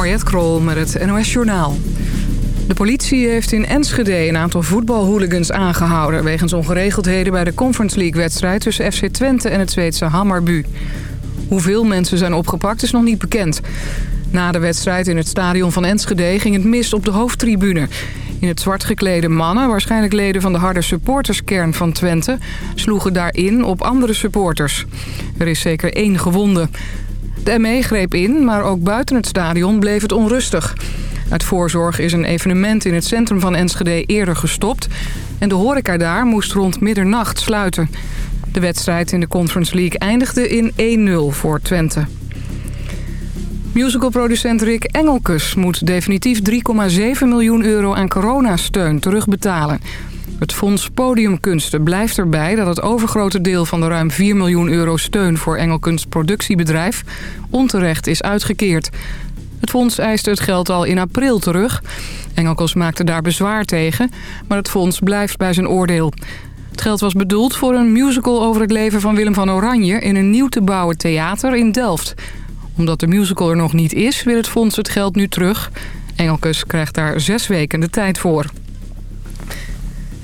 Mariette Krol met het NOS Journaal. De politie heeft in Enschede een aantal voetbalhooligans aangehouden... wegens ongeregeldheden bij de Conference League-wedstrijd... tussen FC Twente en het Zweedse Hammarby. Hoeveel mensen zijn opgepakt is nog niet bekend. Na de wedstrijd in het stadion van Enschede ging het mis op de hoofdtribune. In het zwart geklede mannen, waarschijnlijk leden van de harde supporterskern van Twente... sloegen daarin op andere supporters. Er is zeker één gewonde. De ME greep in, maar ook buiten het stadion bleef het onrustig. Uit voorzorg is een evenement in het centrum van Enschede eerder gestopt... en de horeca daar moest rond middernacht sluiten. De wedstrijd in de Conference League eindigde in 1-0 voor Twente. Musicalproducent Rick Engelkes moet definitief 3,7 miljoen euro aan coronasteun terugbetalen. Het Fonds Podiumkunsten blijft erbij dat het overgrote deel van de ruim 4 miljoen euro steun voor Engelkens productiebedrijf onterecht is uitgekeerd. Het fonds eiste het geld al in april terug. Engelkens maakte daar bezwaar tegen, maar het fonds blijft bij zijn oordeel. Het geld was bedoeld voor een musical over het leven van Willem van Oranje... in een nieuw te bouwen theater in Delft. Omdat de musical er nog niet is, wil het fonds het geld nu terug. Engelkes krijgt daar zes weken de tijd voor.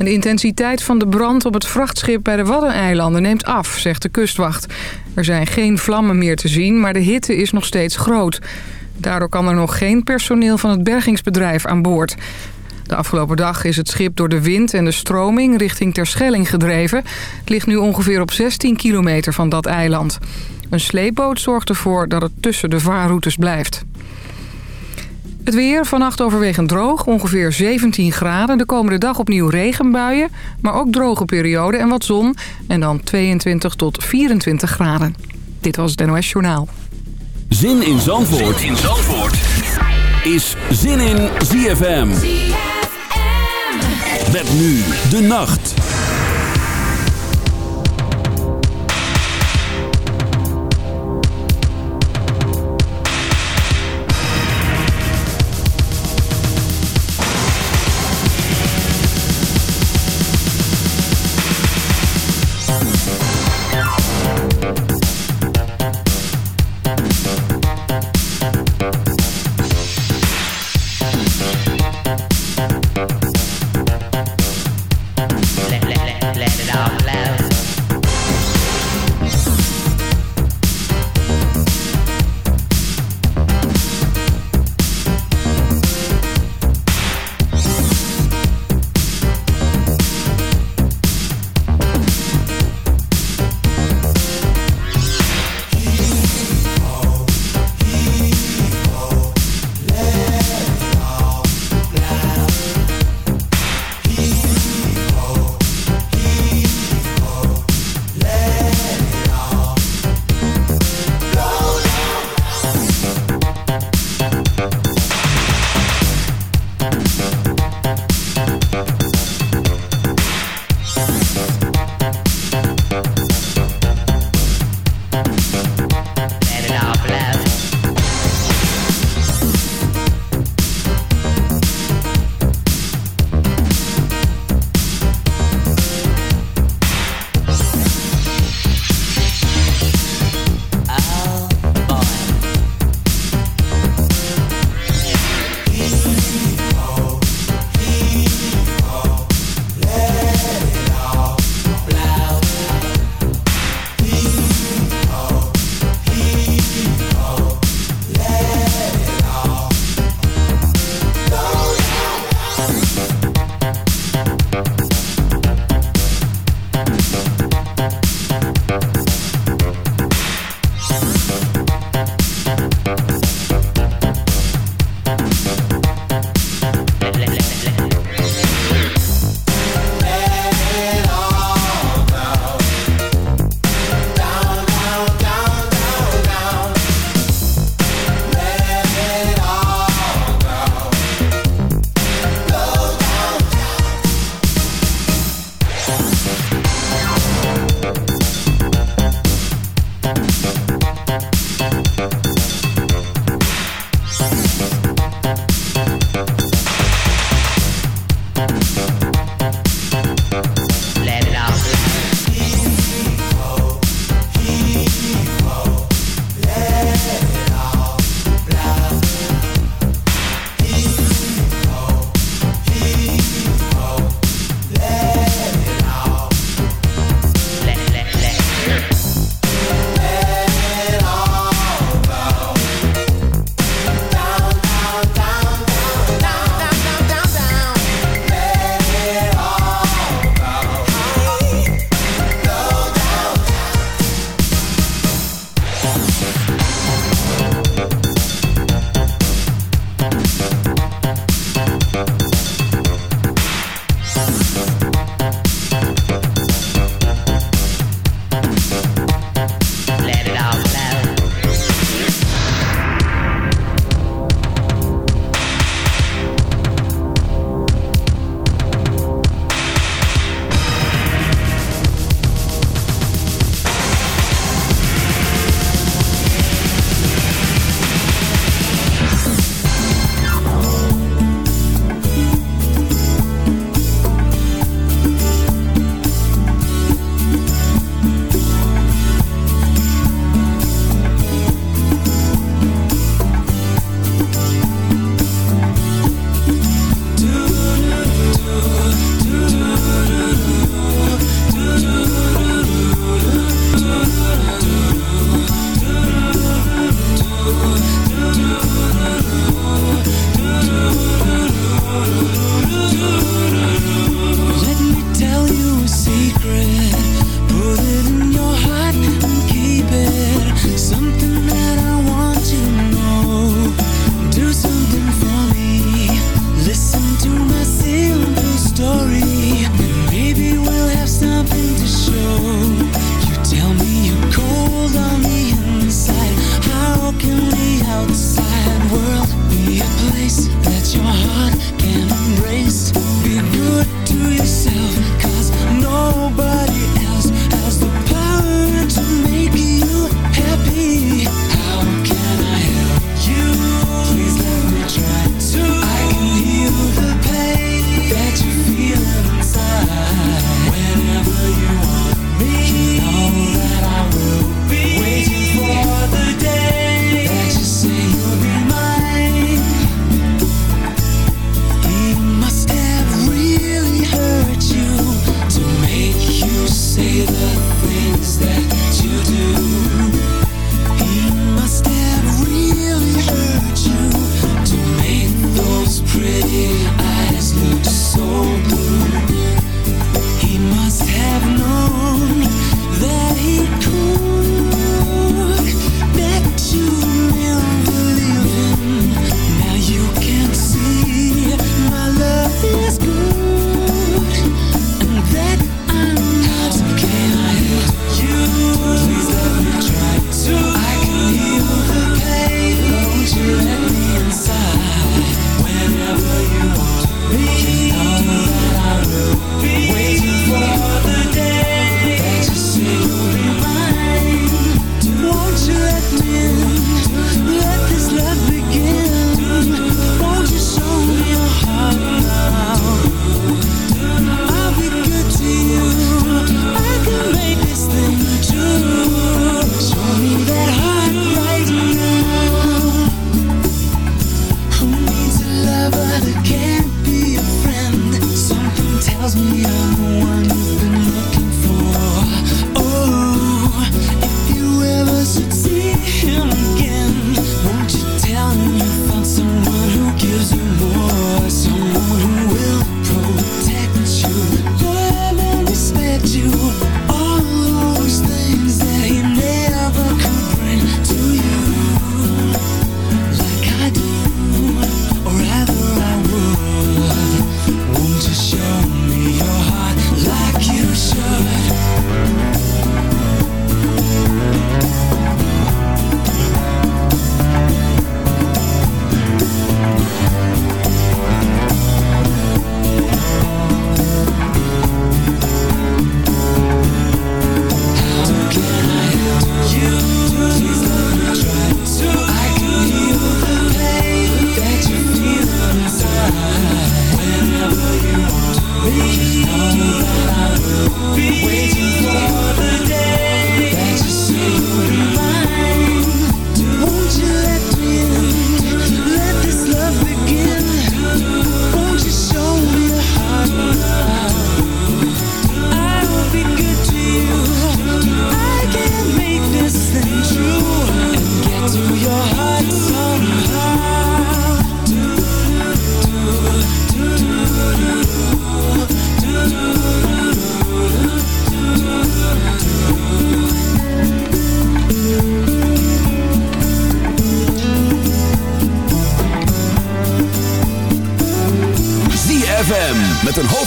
De intensiteit van de brand op het vrachtschip bij de Waddeneilanden neemt af, zegt de kustwacht. Er zijn geen vlammen meer te zien, maar de hitte is nog steeds groot. Daardoor kan er nog geen personeel van het bergingsbedrijf aan boord. De afgelopen dag is het schip door de wind en de stroming richting Terschelling gedreven. Het ligt nu ongeveer op 16 kilometer van dat eiland. Een sleepboot zorgt ervoor dat het tussen de vaarroutes blijft. Het weer, vannacht overwegend droog, ongeveer 17 graden. De komende dag opnieuw regenbuien, maar ook droge perioden en wat zon. En dan 22 tot 24 graden. Dit was het NOS Journaal. Zin in Zandvoort, zin in Zandvoort. is Zin in ZFM. Met nu de nacht.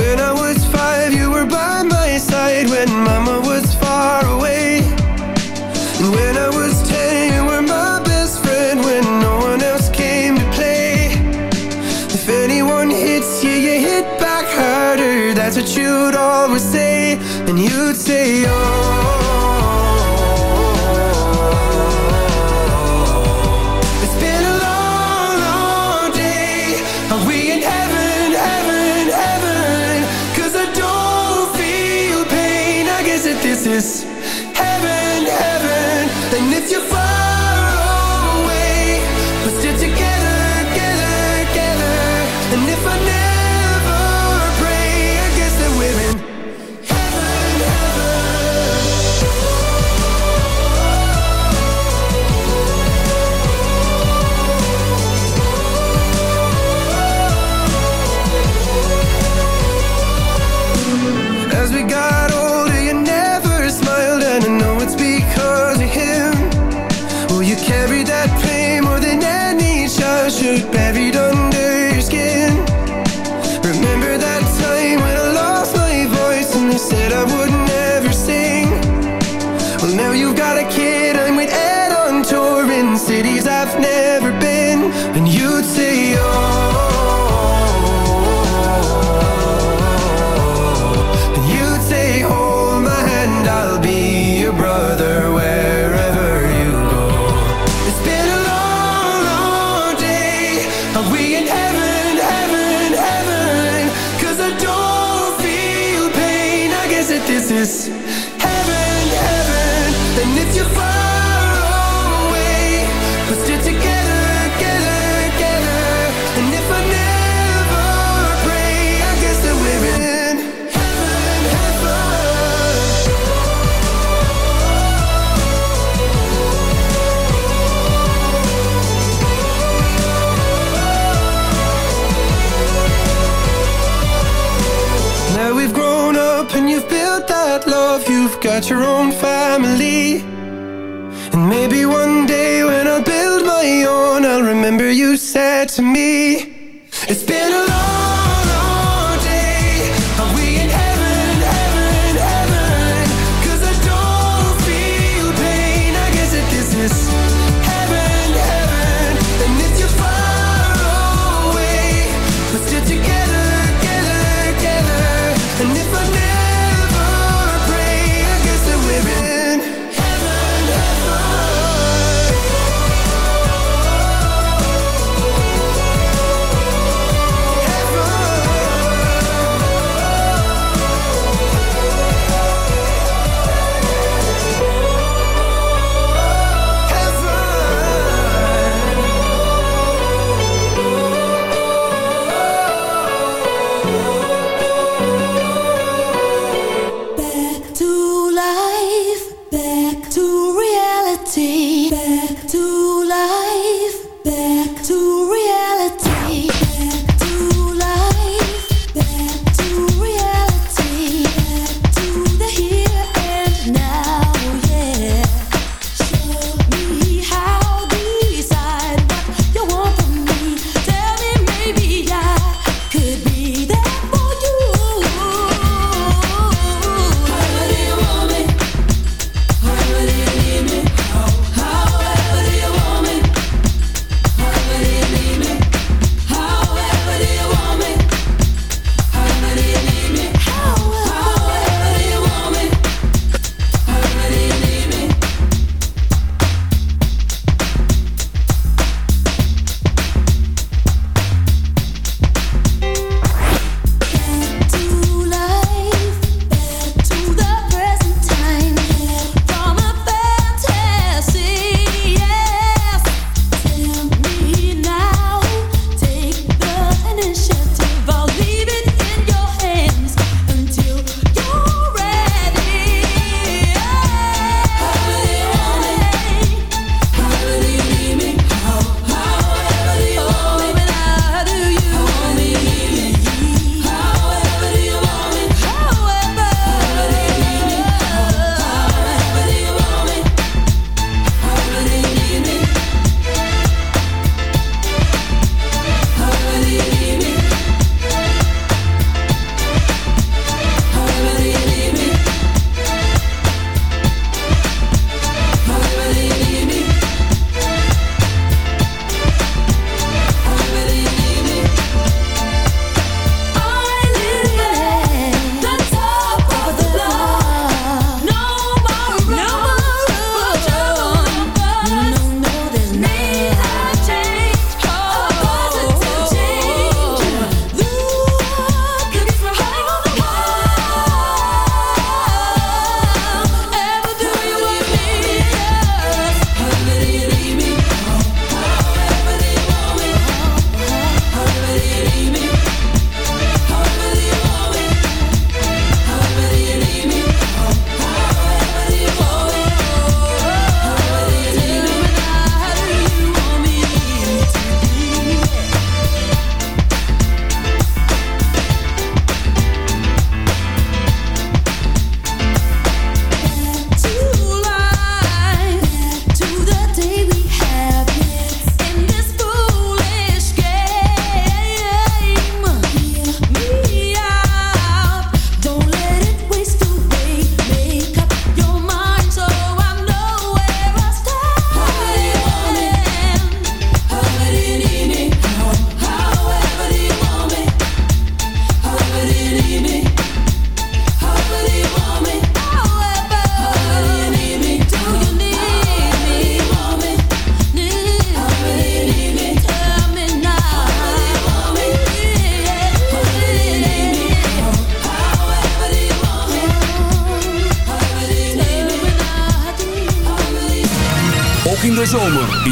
When I was five, you were by my side. When mama was far away. And when I was ten, you were my best friend. When no one else came to play. If anyone hits you, you hit back harder. That's what you'd always say. And you'd say, oh at your own fire.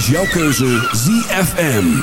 Jouw keuze ZFM.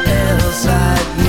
inside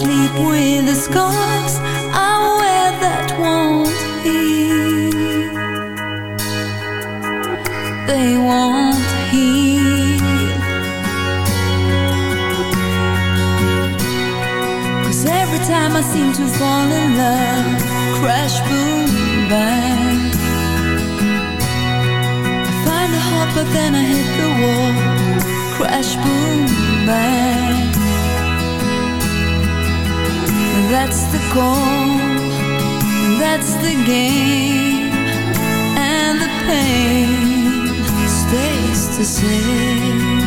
sleep with the scars I wear that won't heal. They won't heal. Cause every time I seem to fall in love, crash, boom, bang. I find a heart, but then I hit the wall, crash, boom, bang. That's the goal, that's the game, and the pain stays the same.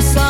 beside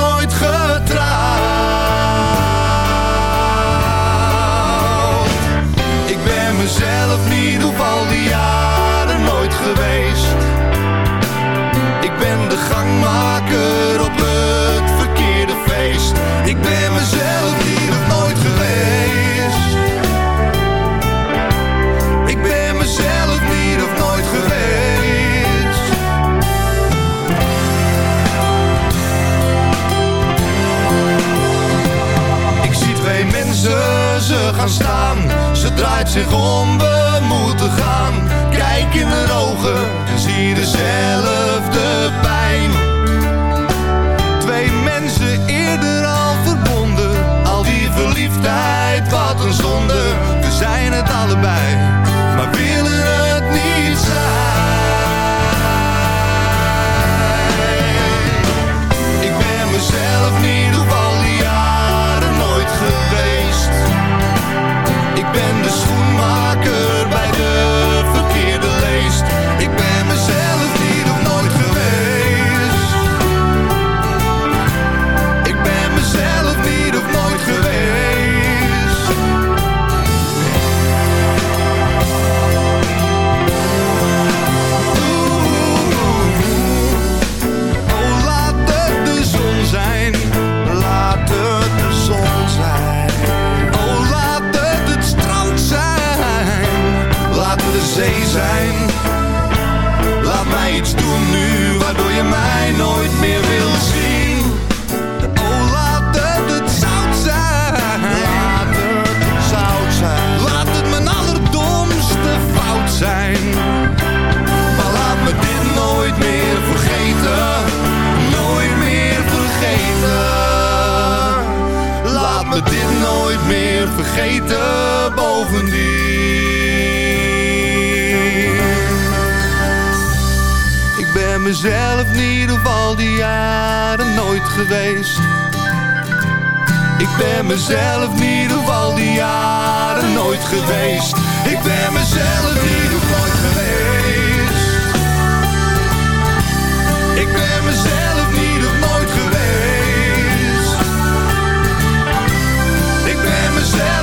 zich om dit nooit meer vergeten bovendien. Ik ben mezelf niet ieder al die jaren nooit geweest. Ik ben mezelf niet ieder al die jaren nooit geweest. Ik ben mezelf niet of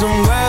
Somewhere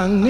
I ang